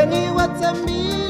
Tell me what's a mean.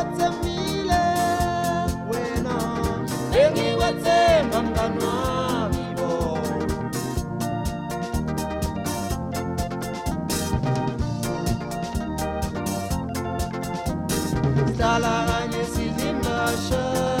Mtala nyesi zimbasha